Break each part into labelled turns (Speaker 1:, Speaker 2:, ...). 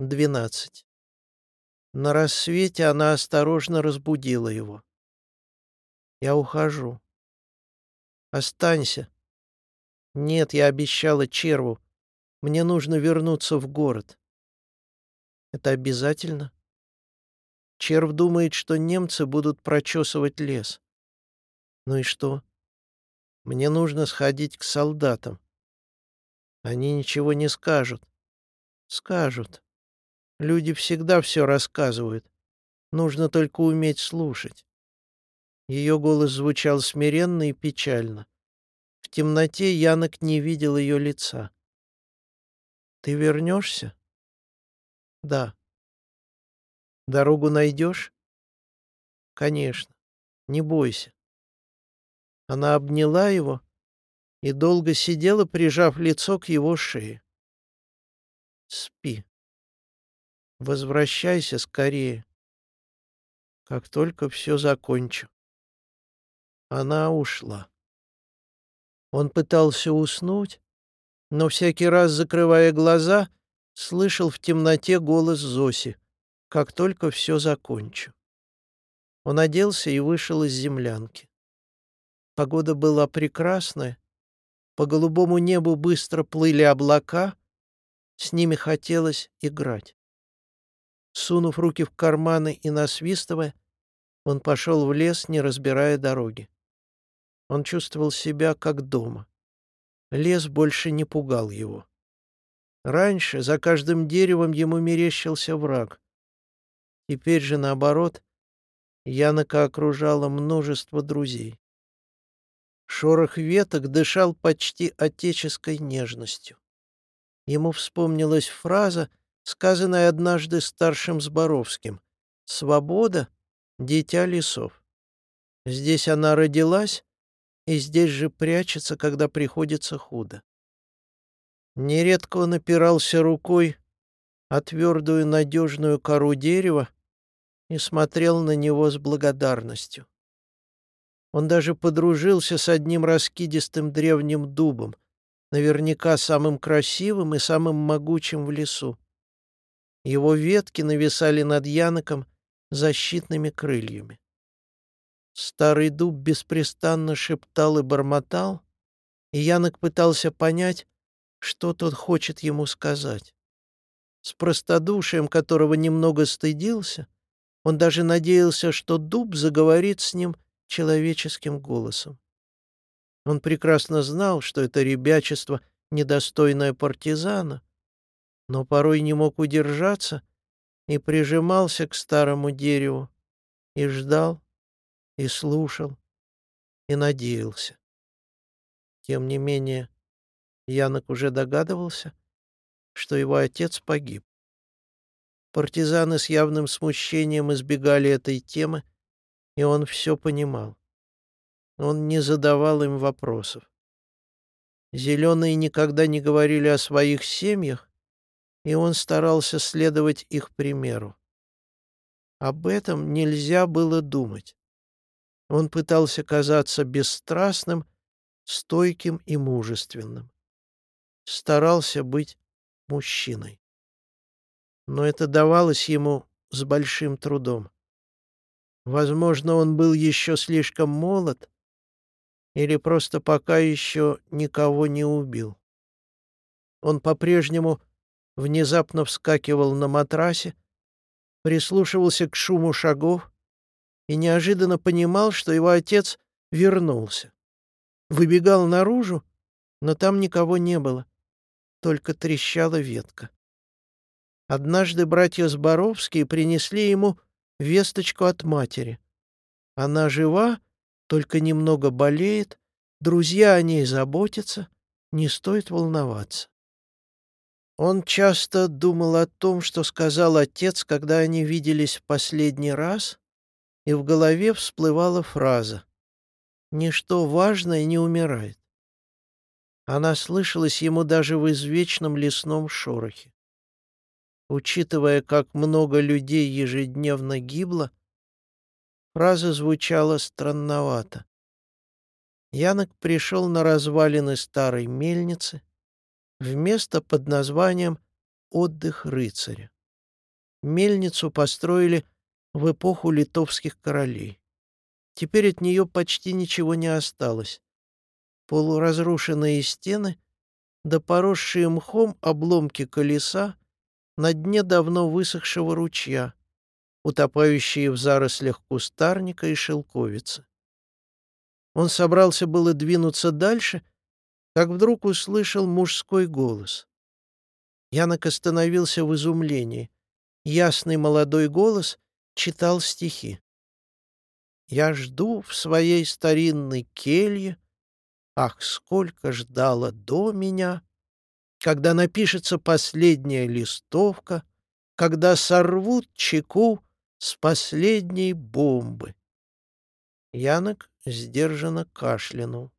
Speaker 1: Двенадцать. На рассвете она осторожно разбудила его. «Я ухожу». «Останься». «Нет, я обещала черву. Мне нужно вернуться в город». «Это обязательно?» Черв думает, что немцы будут прочесывать лес. Ну и что? Мне нужно сходить к солдатам. Они ничего не скажут. Скажут. Люди всегда все рассказывают. Нужно только уметь слушать. Ее голос звучал смиренно и печально. В темноте Янок не видел ее лица. «Ты вернешься?» «Да». «Дорогу найдешь?» «Конечно. Не бойся». Она обняла его и долго сидела, прижав лицо к его шее. «Спи. Возвращайся скорее. Как только все закончу». Она ушла. Он пытался уснуть, но всякий раз, закрывая глаза, слышал в темноте голос Зоси. «Как только все закончу». Он оделся и вышел из землянки. Погода была прекрасная, по голубому небу быстро плыли облака, с ними хотелось играть. Сунув руки в карманы и насвистывая, он пошел в лес, не разбирая дороги. Он чувствовал себя как дома. Лес больше не пугал его. Раньше за каждым деревом ему мерещился враг. Теперь же, наоборот, Янока окружало множество друзей. Шорох веток дышал почти отеческой нежностью. Ему вспомнилась фраза, сказанная однажды старшим Зборовским «Свобода — дитя лесов». Здесь она родилась, и здесь же прячется, когда приходится худо. Нередко он опирался рукой о твердую надежную кору дерева и смотрел на него с благодарностью. Он даже подружился с одним раскидистым древним дубом, наверняка самым красивым и самым могучим в лесу. Его ветки нависали над Яноком защитными крыльями. Старый дуб беспрестанно шептал и бормотал, и Янок пытался понять, что тот хочет ему сказать. С простодушием, которого немного стыдился, он даже надеялся, что дуб заговорит с ним человеческим голосом. Он прекрасно знал, что это ребячество, недостойное партизана, но порой не мог удержаться и прижимался к старому дереву и ждал, и слушал, и надеялся. Тем не менее, Янок уже догадывался, что его отец погиб. Партизаны с явным смущением избегали этой темы, и он все понимал. Он не задавал им вопросов. Зеленые никогда не говорили о своих семьях, и он старался следовать их примеру. Об этом нельзя было думать. Он пытался казаться бесстрастным, стойким и мужественным. Старался быть мужчиной. Но это давалось ему с большим трудом. Возможно, он был еще слишком молод или просто пока еще никого не убил. Он по-прежнему внезапно вскакивал на матрасе, прислушивался к шуму шагов, и неожиданно понимал, что его отец вернулся. Выбегал наружу, но там никого не было, только трещала ветка. Однажды братья Зборовские принесли ему весточку от матери. Она жива, только немного болеет, друзья о ней заботятся, не стоит волноваться. Он часто думал о том, что сказал отец, когда они виделись в последний раз, и в голове всплывала фраза «Ничто важное не умирает». Она слышалась ему даже в извечном лесном шорохе. Учитывая, как много людей ежедневно гибло, фраза звучала странновато. Янок пришел на развалины старой мельницы в место под названием «Отдых рыцаря». Мельницу построили в эпоху литовских королей. Теперь от нее почти ничего не осталось. Полуразрушенные стены, да поросшие мхом обломки колеса на дне давно высохшего ручья, утопающие в зарослях кустарника и шелковицы. Он собрался было двинуться дальше, как вдруг услышал мужской голос. Янок остановился в изумлении. Ясный молодой голос читал стихи. «Я жду в своей старинной келье, ах, сколько ждала до меня, когда напишется последняя листовка, когда сорвут чеку с последней бомбы». Янок сдержанно кашлянул.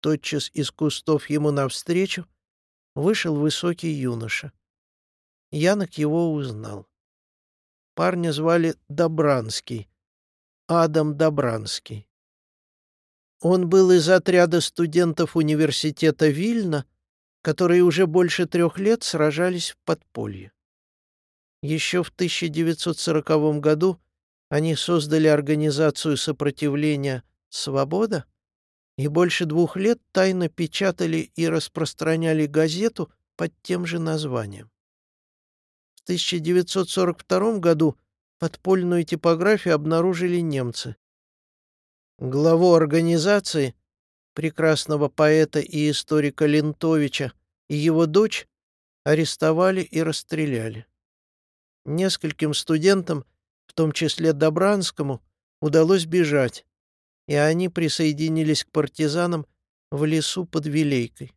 Speaker 1: Тотчас из кустов ему навстречу вышел высокий юноша. Янок его узнал. Парня звали Добранский, Адам Добранский. Он был из отряда студентов университета Вильна, которые уже больше трех лет сражались в подполье. Еще в 1940 году они создали организацию сопротивления «Свобода» и больше двух лет тайно печатали и распространяли газету под тем же названием. В 1942 году подпольную типографию обнаружили немцы. Главу организации, прекрасного поэта и историка Лентовича, и его дочь арестовали и расстреляли. Нескольким студентам в том числе Добранскому, удалось бежать, и они присоединились к партизанам в лесу под Вилейкой.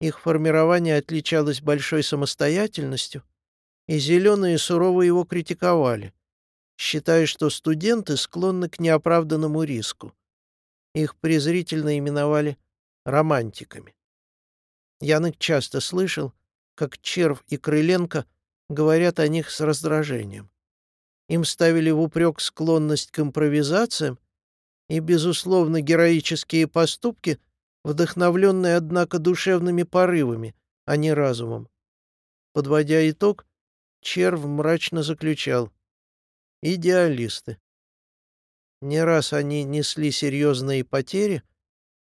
Speaker 1: Их формирование отличалось большой самостоятельностью, и зеленые сурово его критиковали, считая, что студенты склонны к неоправданному риску. Их презрительно именовали романтиками. Янок часто слышал, как Черв и Крыленко говорят о них с раздражением. Им ставили в упрек склонность к импровизациям и, безусловно, героические поступки, вдохновленные, однако, душевными порывами, а не разумом. Подводя итог, Черв мрачно заключал «Идеалисты». Не раз они несли серьезные потери,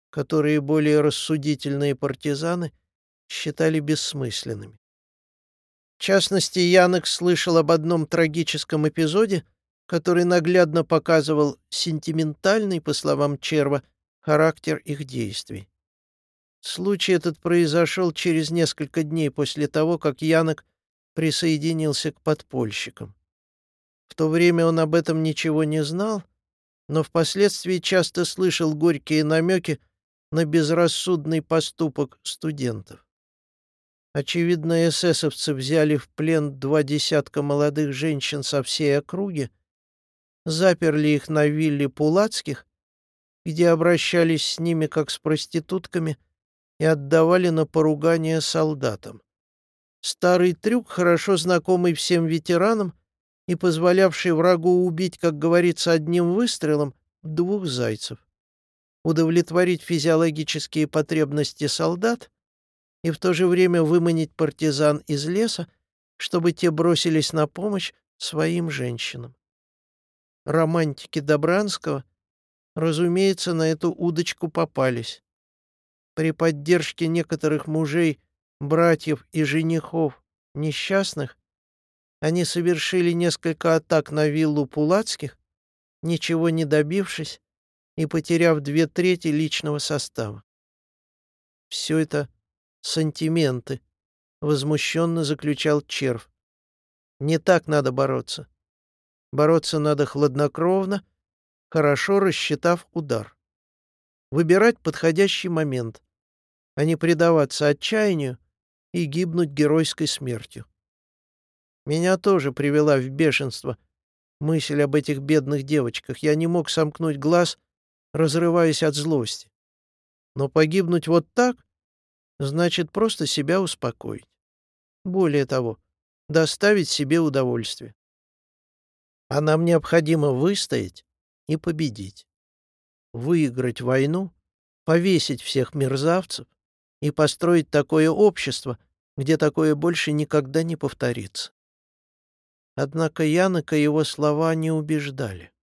Speaker 1: которые более рассудительные партизаны считали бессмысленными. В частности, Янок слышал об одном трагическом эпизоде, который наглядно показывал сентиментальный, по словам Черва, характер их действий. Случай этот произошел через несколько дней после того, как Янок присоединился к подпольщикам. В то время он об этом ничего не знал, но впоследствии часто слышал горькие намеки на безрассудный поступок студентов. Очевидно, эсэсовцы взяли в плен два десятка молодых женщин со всей округи, заперли их на вилле Пулацких, где обращались с ними как с проститутками и отдавали на поругание солдатам. Старый трюк, хорошо знакомый всем ветеранам и позволявший врагу убить, как говорится, одним выстрелом двух зайцев. Удовлетворить физиологические потребности солдат и в то же время выманить партизан из леса, чтобы те бросились на помощь своим женщинам. Романтики Добранского, разумеется, на эту удочку попались. При поддержке некоторых мужей, братьев и женихов несчастных они совершили несколько атак на виллу Пулацких, ничего не добившись и потеряв две трети личного состава. Все это сантименты», — возмущенно заключал червь. «Не так надо бороться. Бороться надо хладнокровно, хорошо рассчитав удар. Выбирать подходящий момент, а не предаваться отчаянию и гибнуть геройской смертью. Меня тоже привела в бешенство мысль об этих бедных девочках. Я не мог сомкнуть глаз, разрываясь от злости. Но погибнуть вот так значит просто себя успокоить. Более того, доставить себе удовольствие. А нам необходимо выстоять и победить. Выиграть войну, повесить всех мерзавцев и построить такое общество, где такое больше никогда не повторится. Однако Янока его слова не убеждали.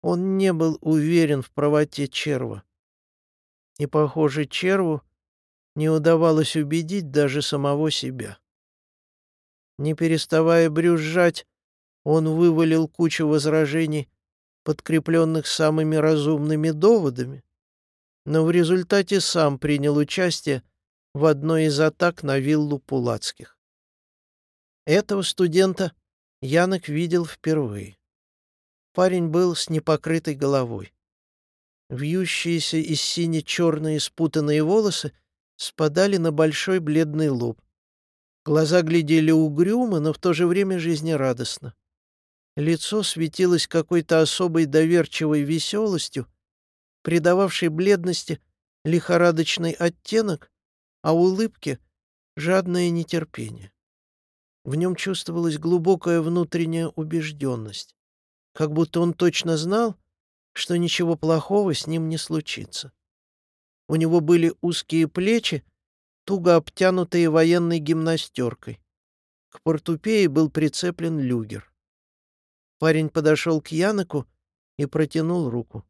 Speaker 1: Он не был уверен в правоте Черва. И, похоже, Черву не удавалось убедить даже самого себя. Не переставая брюзжать, он вывалил кучу возражений, подкрепленных самыми разумными доводами, но в результате сам принял участие в одной из атак на виллу Пулацких. Этого студента Янок видел впервые. Парень был с непокрытой головой. Вьющиеся из сине-черные спутанные волосы спадали на большой бледный лоб. Глаза глядели угрюмо, но в то же время жизнерадостно. Лицо светилось какой-то особой доверчивой веселостью, придававшей бледности лихорадочный оттенок, а улыбке — жадное нетерпение. В нем чувствовалась глубокая внутренняя убежденность, как будто он точно знал, что ничего плохого с ним не случится. У него были узкие плечи, туго обтянутые военной гимнастеркой. К портупее был прицеплен люгер. Парень подошел к Яноку и протянул руку.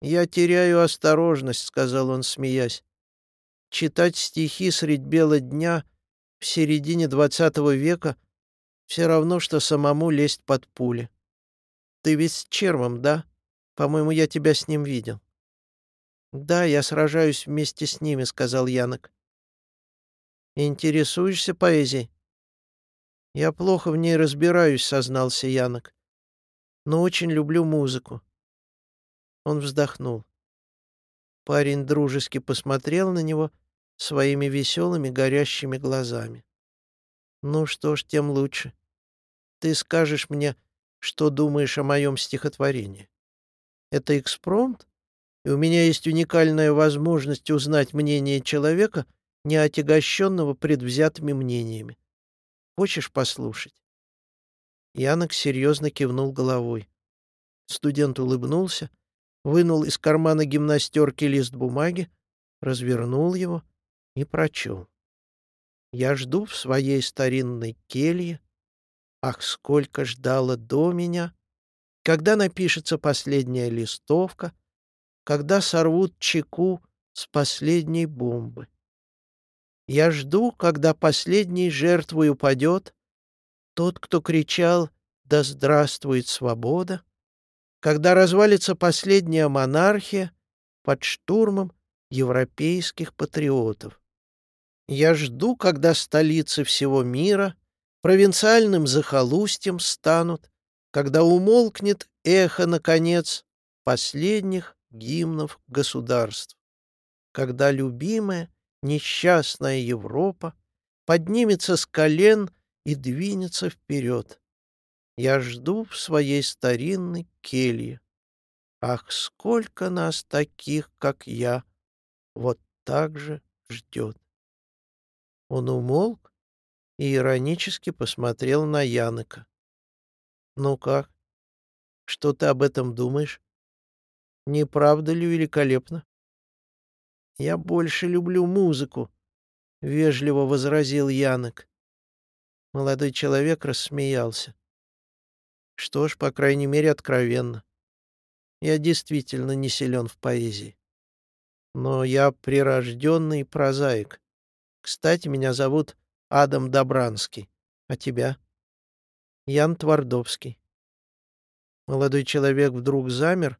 Speaker 1: «Я теряю осторожность», — сказал он, смеясь. «Читать стихи средь бела дня в середине двадцатого века все равно, что самому лезть под пули. Ты ведь с червом, да? По-моему, я тебя с ним видел». «Да, я сражаюсь вместе с ними», — сказал Янок. «Интересуешься поэзией?» «Я плохо в ней разбираюсь», — сознался Янок. «Но очень люблю музыку». Он вздохнул. Парень дружески посмотрел на него своими веселыми горящими глазами. «Ну что ж, тем лучше. Ты скажешь мне, что думаешь о моем стихотворении. Это экспромт?» и у меня есть уникальная возможность узнать мнение человека, не отягощенного предвзятыми мнениями. Хочешь послушать?» Янок серьезно кивнул головой. Студент улыбнулся, вынул из кармана гимнастерки лист бумаги, развернул его и прочел. «Я жду в своей старинной келье. Ах, сколько ждала до меня! Когда напишется последняя листовка, когда сорвут чеку с последней бомбы. Я жду, когда последней жертвой упадет тот, кто кричал «Да здравствует свобода!», когда развалится последняя монархия под штурмом европейских патриотов. Я жду, когда столицы всего мира провинциальным захолустьем станут, когда умолкнет эхо, наконец, последних гимнов государств, когда любимая, несчастная Европа поднимется с колен и двинется вперед. Я жду в своей старинной келье. Ах, сколько нас таких, как я, вот так же ждет. Он умолк и иронически посмотрел на Яныка. «Ну как? Что ты об этом думаешь?» Не правда ли великолепно? Я больше люблю музыку, — вежливо возразил Янок. Молодой человек рассмеялся. Что ж, по крайней мере, откровенно. Я действительно не силен в поэзии. Но я прирожденный прозаик. Кстати, меня зовут Адам Добранский. А тебя? Ян Твардовский. Молодой человек вдруг замер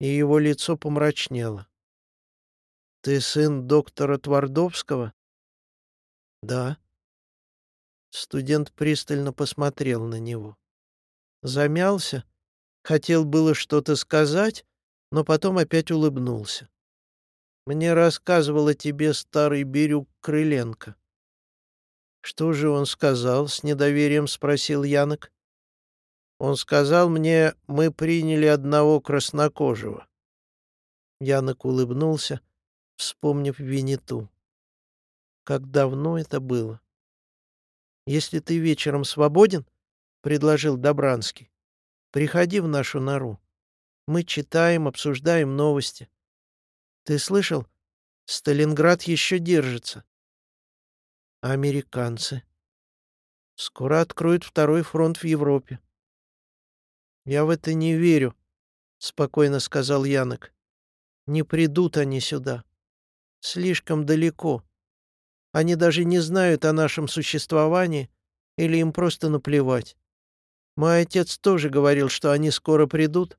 Speaker 1: и его лицо помрачнело. «Ты сын доктора Твардовского?» «Да». Студент пристально посмотрел на него. Замялся, хотел было что-то сказать, но потом опять улыбнулся. «Мне рассказывал о тебе старый Бирюк Крыленко». «Что же он сказал?» — с недоверием спросил Янок. Он сказал мне, мы приняли одного краснокожего. Янок улыбнулся, вспомнив Винету. Как давно это было. «Если ты вечером свободен, — предложил Добранский, — приходи в нашу нору. Мы читаем, обсуждаем новости. Ты слышал? Сталинград еще держится. Американцы? Скоро откроют второй фронт в Европе. Я в это не верю, спокойно сказал Янок. Не придут они сюда. Слишком далеко. Они даже не знают о нашем существовании или им просто наплевать. Мой отец тоже говорил, что они скоро придут,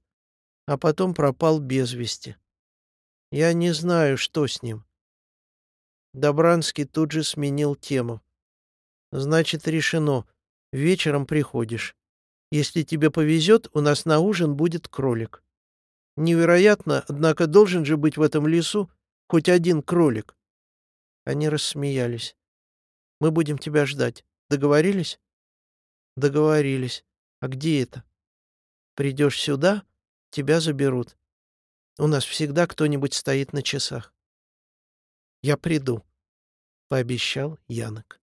Speaker 1: а потом пропал без вести. Я не знаю, что с ним. Добранский тут же сменил тему. Значит, решено. Вечером приходишь. Если тебе повезет, у нас на ужин будет кролик. Невероятно, однако должен же быть в этом лесу хоть один кролик. Они рассмеялись. Мы будем тебя ждать. Договорились? Договорились. А где это? Придешь сюда, тебя заберут. У нас всегда кто-нибудь стоит на часах. Я приду, пообещал Янок.